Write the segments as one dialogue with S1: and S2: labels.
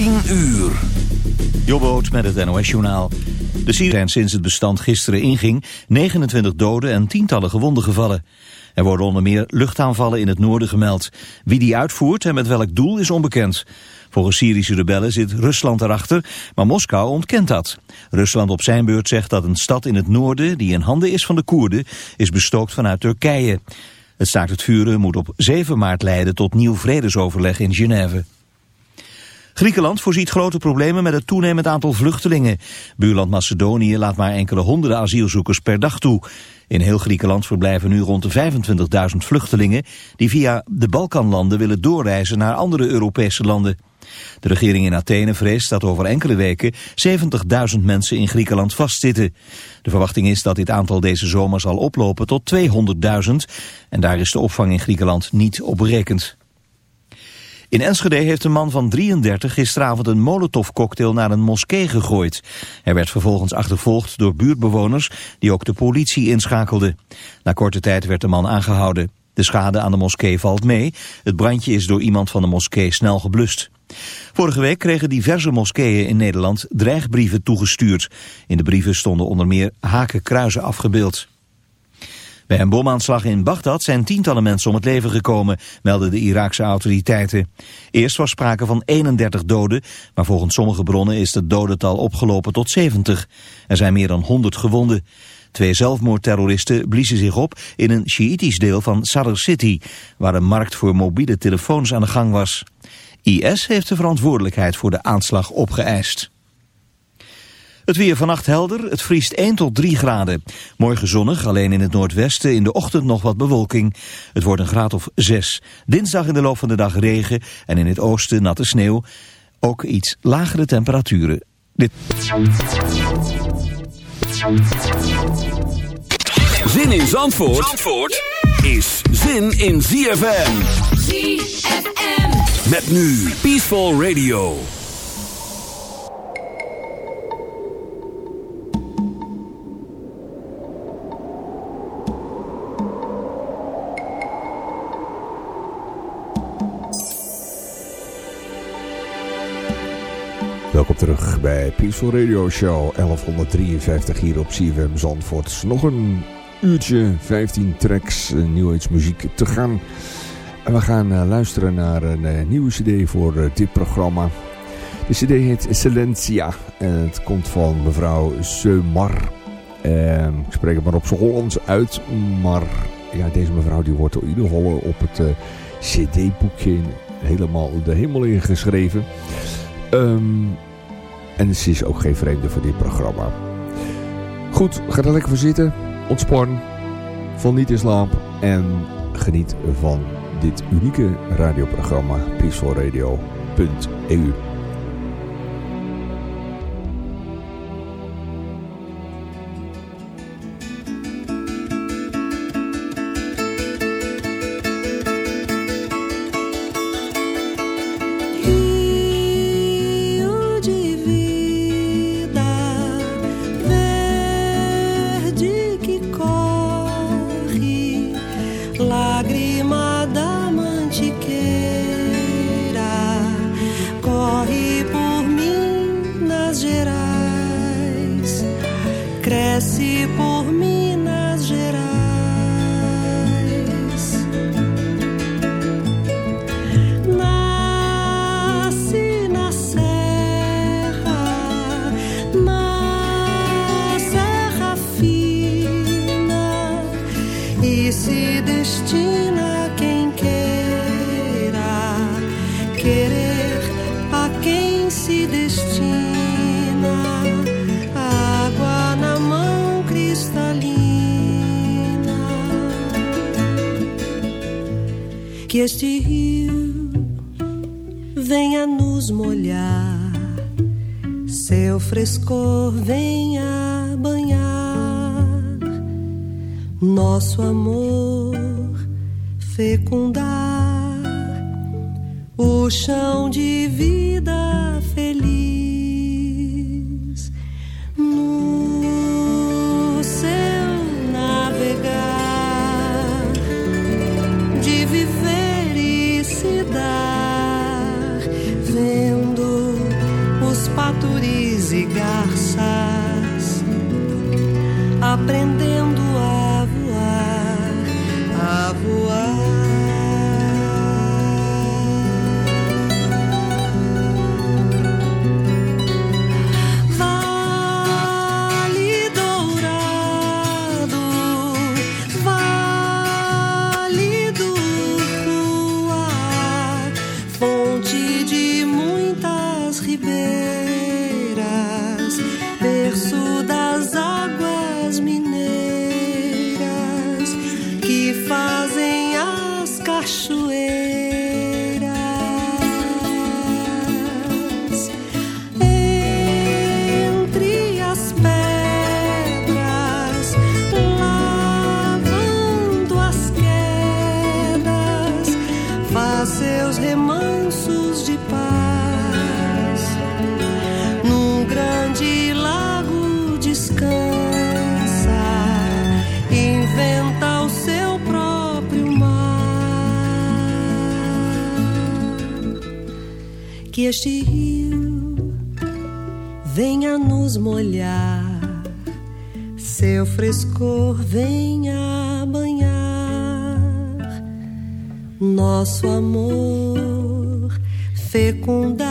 S1: 10 uur. Jobboot met het NOS-journaal. De Syrië zijn sinds het bestand gisteren inging 29 doden en tientallen gewonden gevallen. Er worden onder meer luchtaanvallen in het noorden gemeld. Wie die uitvoert en met welk doel is onbekend. Volgens Syrische rebellen zit Rusland erachter, maar Moskou ontkent dat. Rusland op zijn beurt zegt dat een stad in het noorden, die in handen is van de Koerden, is bestookt vanuit Turkije. Het staakt het vuren moet op 7 maart leiden tot nieuw vredesoverleg in Genève. Griekenland voorziet grote problemen met het toenemend aantal vluchtelingen. Buurland Macedonië laat maar enkele honderden asielzoekers per dag toe. In heel Griekenland verblijven nu rond de 25.000 vluchtelingen... die via de Balkanlanden willen doorreizen naar andere Europese landen. De regering in Athene vreest dat over enkele weken 70.000 mensen in Griekenland vastzitten. De verwachting is dat dit aantal deze zomer zal oplopen tot 200.000 en daar is de opvang in Griekenland niet op berekend. In Enschede heeft een man van 33 gisteravond een molotovcocktail naar een moskee gegooid. Hij werd vervolgens achtervolgd door buurtbewoners die ook de politie inschakelden. Na korte tijd werd de man aangehouden. De schade aan de moskee valt mee. Het brandje is door iemand van de moskee snel geblust. Vorige week kregen diverse moskeeën in Nederland dreigbrieven toegestuurd. In de brieven stonden onder meer hakenkruizen afgebeeld. Bij een bomaanslag in Bagdad zijn tientallen mensen om het leven gekomen, melden de Iraakse autoriteiten. Eerst was sprake van 31 doden, maar volgens sommige bronnen is het dodental opgelopen tot 70. Er zijn meer dan 100 gewonden. Twee zelfmoordterroristen bliezen zich op in een Sjiitisch deel van Sadr City, waar een markt voor mobiele telefoons aan de gang was. IS heeft de verantwoordelijkheid voor de aanslag opgeëist. Het weer vannacht helder, het vriest 1 tot 3 graden. Morgen zonnig, alleen in het noordwesten, in de ochtend nog wat bewolking. Het wordt een graad of 6. Dinsdag in de loop van de dag regen en in het oosten natte sneeuw. Ook iets lagere temperaturen. Dit...
S2: Zin in Zandvoort, Zandvoort is zin in ZFM. ZFM. Met nu Peaceful Radio.
S3: Welkom terug bij Peaceful Radio Show 1153 hier op CFM Zandvoort. Nog een uurtje, 15 tracks, uh, New Age muziek te gaan. En we gaan uh, luisteren naar een uh, nieuwe cd voor dit programma. De cd heet Silentia en het komt van mevrouw Seumar. Ehm, ik spreek het maar op zijn Hollands uit, maar ja, deze mevrouw die wordt in ieder geval op het cd-boekje helemaal de hemel ingeschreven. Um, en ze is ook geen vreemde voor dit programma. Goed, ga er lekker voor zitten. Ontspan. Niet in slaap. En geniet van dit unieke radioprogramma peacefulradio.eu desce por mim. este rio venha nos molhar, seu frescor venha banhar, nosso amor fecundar o chão de vida. Nosso amor, fecundar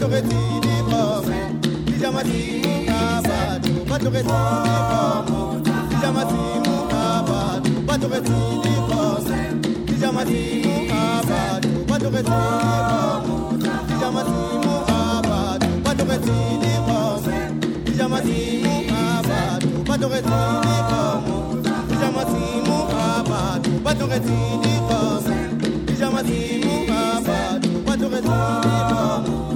S4: matogetini bomo ijamatimu abatu matogetini bomo ijamatimu abatu matogetini bomo ijamatimu abatu matogetini
S5: bomo ijamatimu
S4: abatu matogetini bomo ijamatimu abatu
S5: matogetini
S4: bomo ijamatimu abatu
S5: matogetini
S4: bomo bomo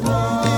S4: Thank you.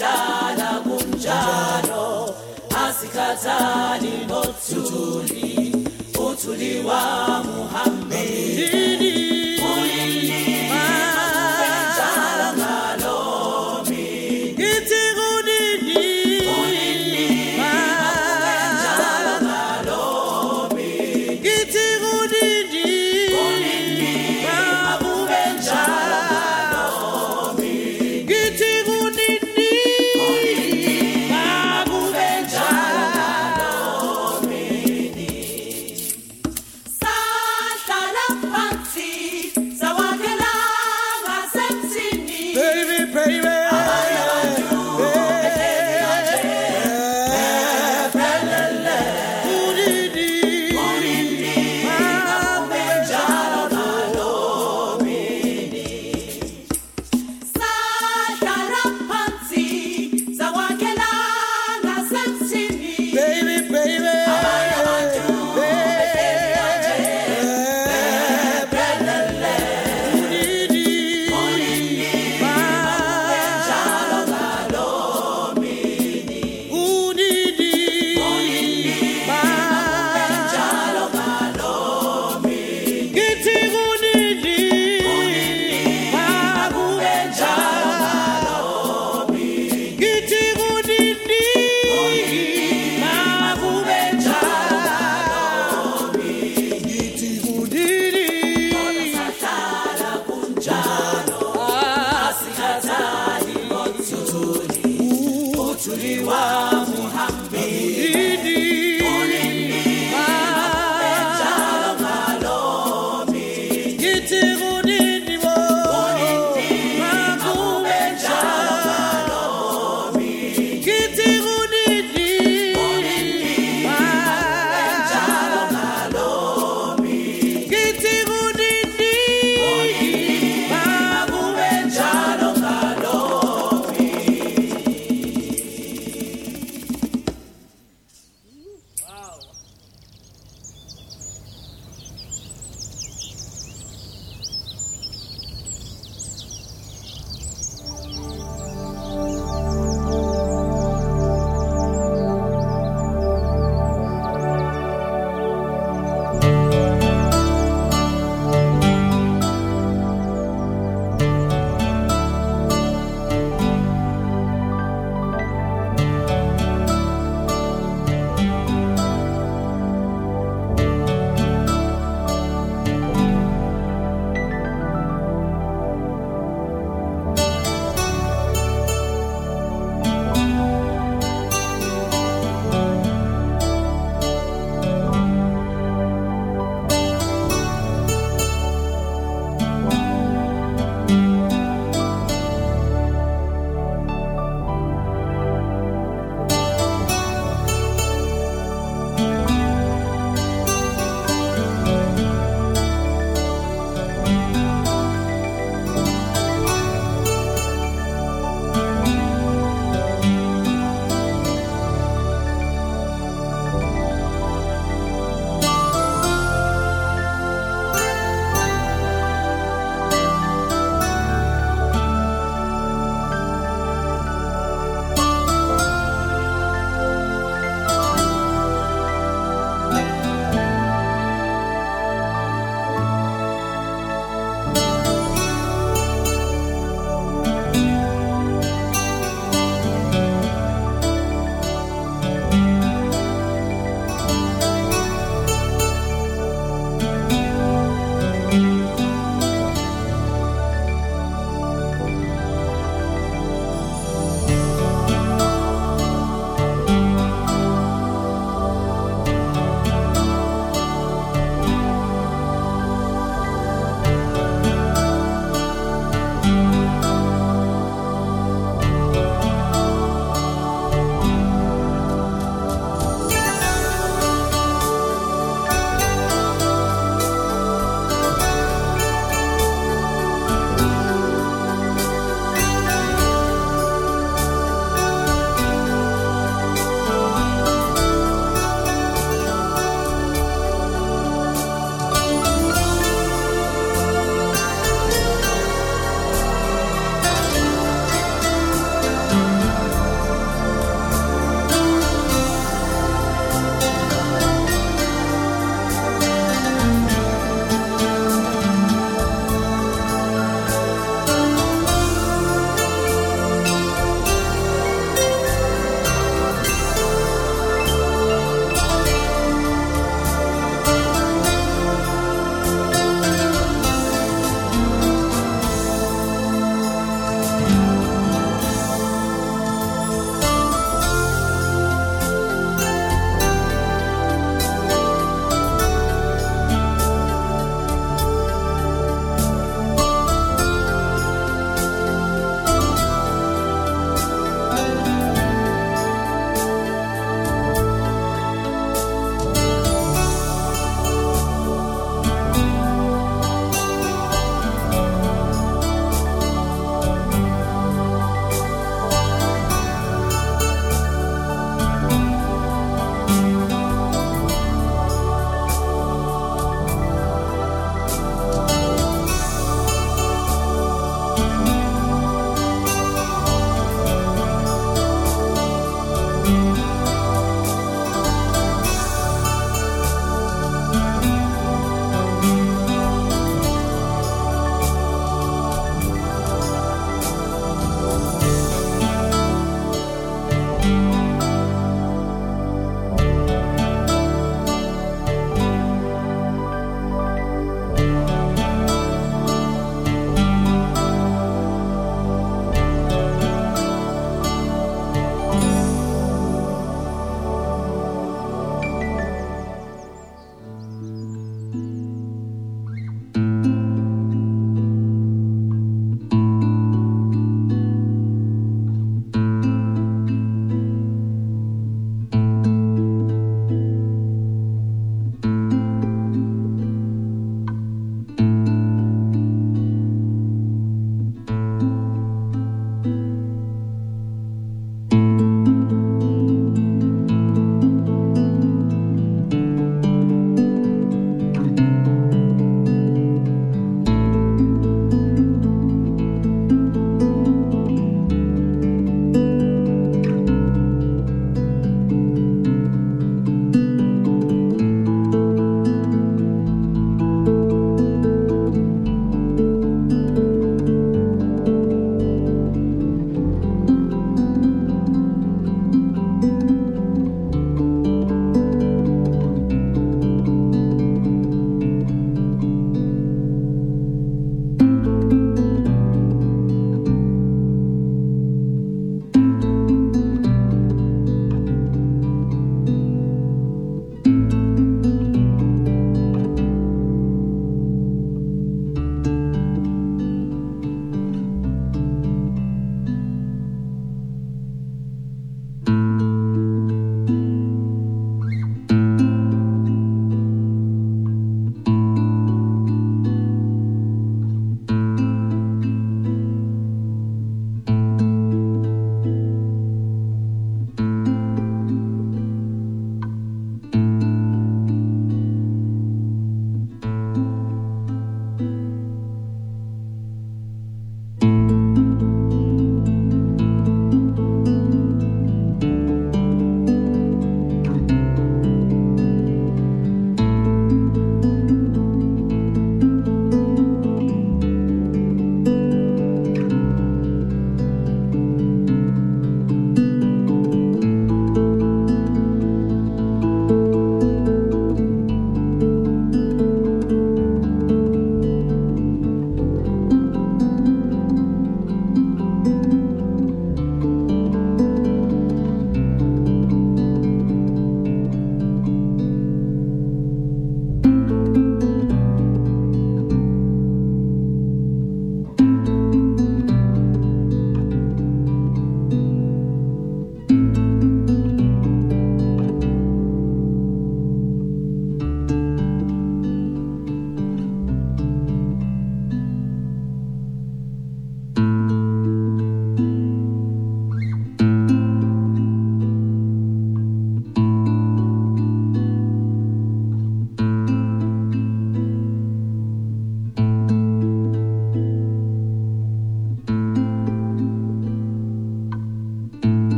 S4: sadala kunjalo asikazali nothuli. Uthuli wa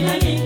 S4: nani
S2: nani